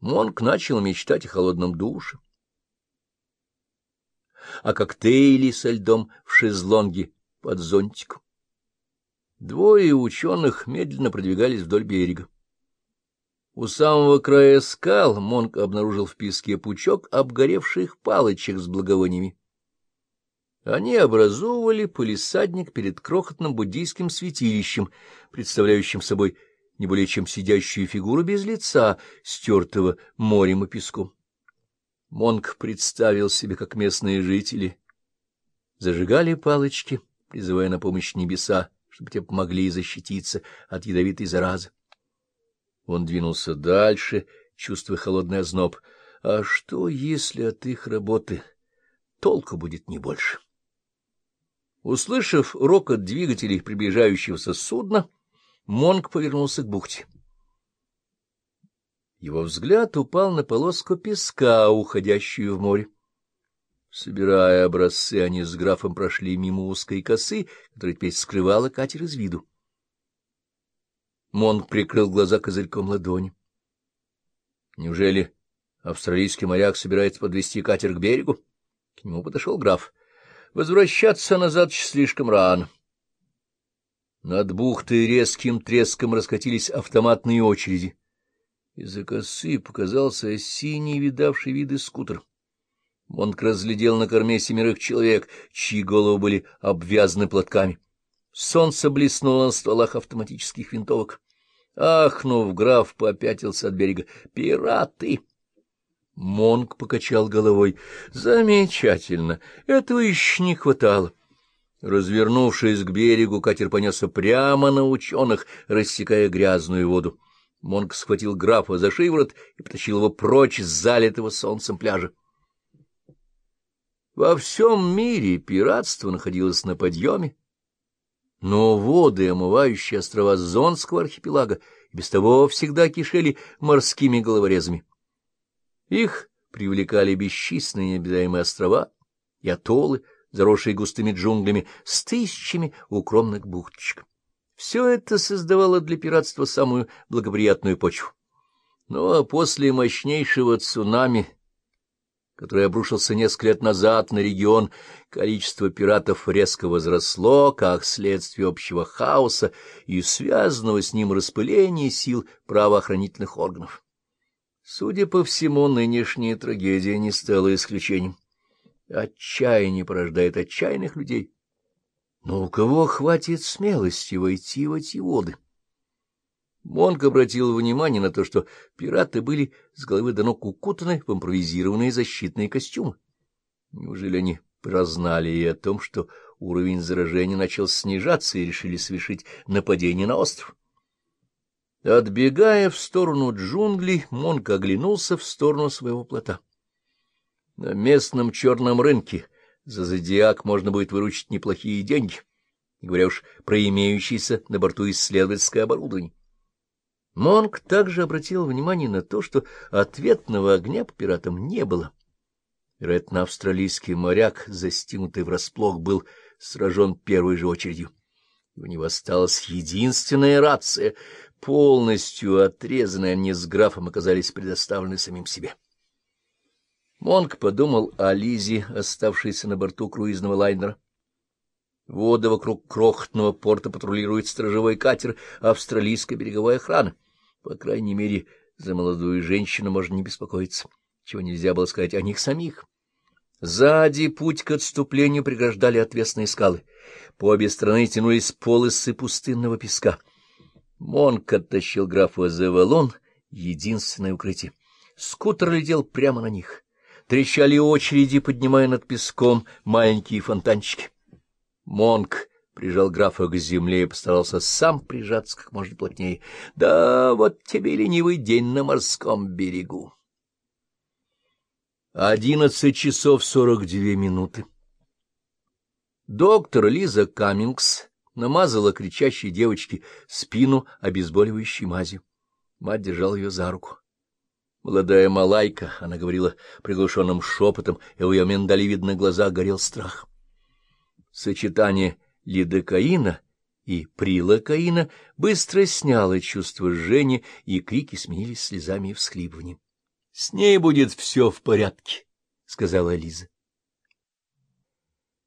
Монк начал мечтать о холодном душе, о коктейле со льдом в шезлонге под зонтиком. Двое ученых медленно продвигались вдоль берега. У самого края скал Монк обнаружил в песке пучок обгоревших палочек с благовониями. Они образовывали полисадник перед крохотным буддийским святилищем, представляющим собой не более чем сидящую фигуру без лица, стертого морем и песком. Монк представил себе, как местные жители зажигали палочки, призывая на помощь небеса, чтобы те помогли защититься от ядовитой заразы. Он двинулся дальше, чувствуя холодный озноб. А что, если от их работы толку будет не больше? Услышав рокот двигателей приближающегося судна, Монг повернулся к бухте. Его взгляд упал на полоску песка, уходящую в море. Собирая образцы, они с графом прошли мимо узкой косы, которая теперь скрывала катер из виду. Монг прикрыл глаза козырьком ладони. Неужели австралийский моряк собирается подвести катер к берегу? К нему подошел граф. Возвращаться назад слишком рано. Над бухтой резким треском раскатились автоматные очереди. Из-за косы показался синий, видавший виды скутер. Монк разглядел на корме семерых человек, чьи головы были обвязаны платками. Солнце блеснуло на стволах автоматических винтовок. Ахнув, граф попятился от берега. «Пираты!» Монк покачал головой. «Замечательно! Этого еще не хватало!» Развернувшись к берегу, катер понесся прямо на ученых, рассекая грязную воду. Монк схватил графа за шиворот и потащил его прочь с залитого солнцем пляжа. Во всем мире пиратство находилось на подъеме, но воды, омывающие острова Зонского архипелага, без того всегда кишели морскими головорезами. Их привлекали бесчисленные необитаемые острова и атоллы, заросшие густыми джунглями, с тысячами укромных бухточек. Все это создавало для пиратства самую благоприятную почву. Ну а после мощнейшего цунами, который обрушился несколько лет назад на регион, количество пиратов резко возросло, как следствие общего хаоса и связанного с ним распыления сил правоохранительных органов. Судя по всему, нынешняя трагедия не стала исключением. Отчаяние порождает отчаянных людей. Но у кого хватит смелости войти в эти воды? Монк обратил внимание на то, что пираты были с головы до ног укутаны в импровизированные защитные костюмы. Неужели они прознали и о том, что уровень заражения начал снижаться и решили совершить нападение на остров? Отбегая в сторону джунглей, Монк оглянулся в сторону своего плота. На местном черном рынке за зодиак можно будет выручить неплохие деньги, не говоря уж про имеющееся на борту исследовательское оборудование. Монк также обратил внимание на то, что ответного огня по пиратам не было. Вероятно, австралийский моряк, застигнутый врасплох, был сражен первой же очередью. У него осталась единственная рация. Полностью отрезанные они с графом оказались предоставлены самим себе. Монк подумал о Лизе, оставшейся на борту круизного лайнера. Воды вокруг крохотного порта патрулирует сторожевой катер австралийской береговой охраны. По крайней мере, за молодую женщину можно не беспокоиться, чего нельзя было сказать о них самих. Сзади путь к отступлению преграждали отвесные скалы. По обе стороны тянулись полосы пустынного песка. Монк оттащил графа за валон, единственное укрытие. Скутер летел прямо на них. Трещали очереди, поднимая над песком маленькие фонтанчики. Монк прижал графа к земле и постарался сам прижаться как можно плотнее. Да, вот тебе ленивый день на морском берегу. Одиннадцать часов сорок две минуты. Доктор Лиза Каммингс намазала кричащей девочке спину обезболивающей мазью. Мать держала ее за руку. Молодая малайка, она говорила приглушенным шепотом, и у ее миндалевидных глазах горел страх. Сочетание лидокаина и прилокаина быстро сняло чувство жжения, и крики сменились слезами и всхлипыванием. С ней будет все в порядке, — сказала Лиза.